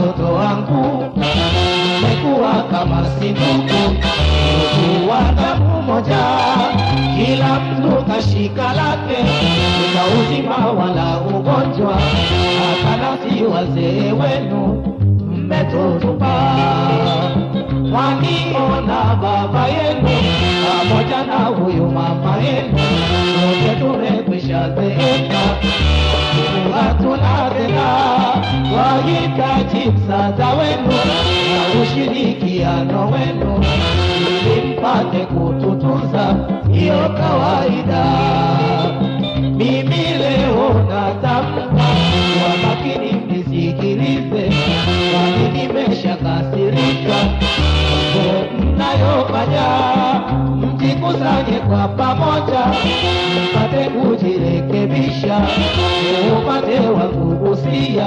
watoto wangu mekuwa kama sikuku, ndugu. Damu moja, kila mtu kashika lake, ila uzima wala ugonjwa, hapana si wazee wenu. Mmetutupa. Wakiona baba yenu pamoja na huyu mama yenu, sote tumekwisha zeeka, wahitaji msaada wenu na ushirikiano wenu ili mpate kututunza, hiyo kawaida. Mimi leo natamka kwa makini, mnisikilize, kwani nimeshakasirika. Mnayofanya, mjikusanye kwa pamoja, mpate kujirekebisha, upate wa kugusia,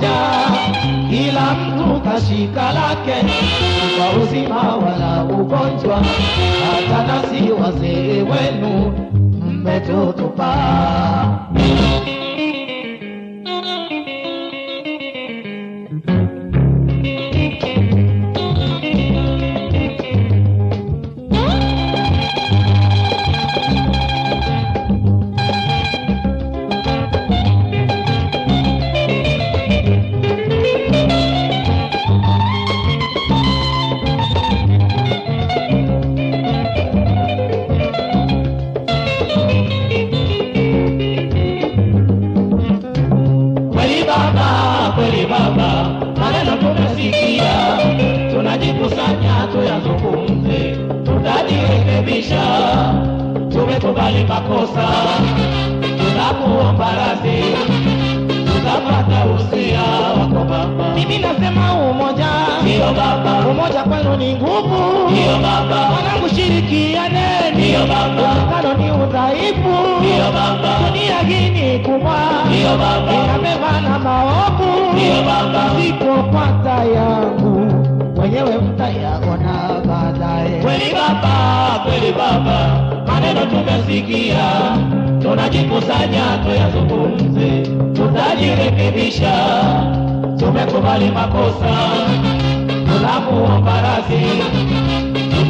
moja, kila mtu kashika lake, kwa uzima wala ugonjwa, hata nasi wazee wenu mmetutupa. Tutajirekebisha. Tumekubali makosa, tunakuomba radhi, tutapata usia wako baba. Mimi nasema umoja, ndio baba, umoja kwenu ni nguvu, ndio baba, wanangu shirikiane, ndio baba, utengano ni udhaifu, ndio baba, dunia hii ni kubwa, ndio baba, inabeba na maovu. Ndio baba. sipopata yangu. Mwenyewe mtayaona. Kweli baba, kweli baba, maneno tumesikia, tunajikusanya tuyazungumze, tutajirekebisha. Tumekubali makosa, tunakuomba radhi,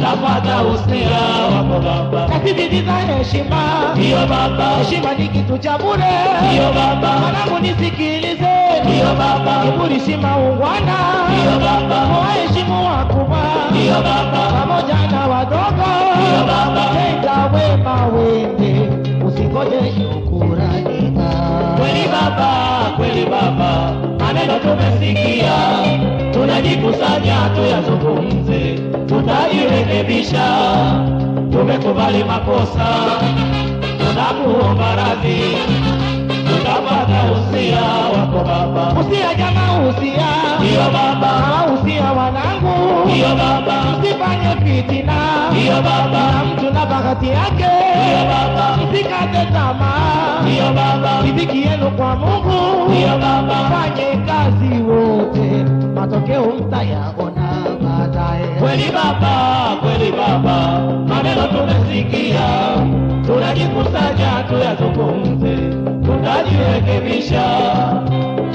tutapata usia wako baba. Nasisitiza heshima, Ndiyo baba, heshima ni kitu cha bure. ndiyo baba, Mwanangu nisikilize, ndiyo baba, kiburi si maungwana, ndiyo baba, waheshimu wakubwa. Ndiyo baba, pamoja na wadogo, Ndiyo baba. tenda wema wende, usingoje shukurani. Kweli baba, kweli baba, maneno tumesikia, tunajikusanya tuyazungumze, tutajirekebisha. Tumekubali makosa, tunakuomba radhi, tutapata usia wako baba. Usia jamaa, usia. Ndio baba, usia wanangu, ndio baba, msifanye fitina, ndio baba, mtu na bahati yake, ndio baba, msikate tamaa, ndio baba, riziki yenu kwa Mungu, ndio baba. fanye kazi wote, matokeo mtayaona baadaye. Kweli baba, kweli baba, maneno tumesikia, tunajikusanya tuyazungumze, tutajirekebisha.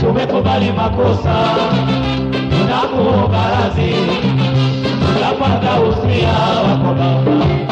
Tumekubali makosa, tunakuomba radhi, tutapata usia wako baba.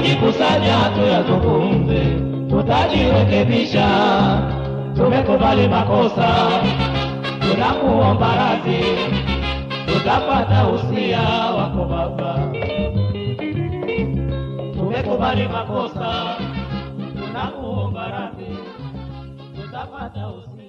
Tunajikusanya tuyazungumze, tutajirekebisha. Tumekubali makosa, tunakuomba radhi, tutapata usia wako baba. Tumekubali makosa, tunakuomba radhi, tutapata usia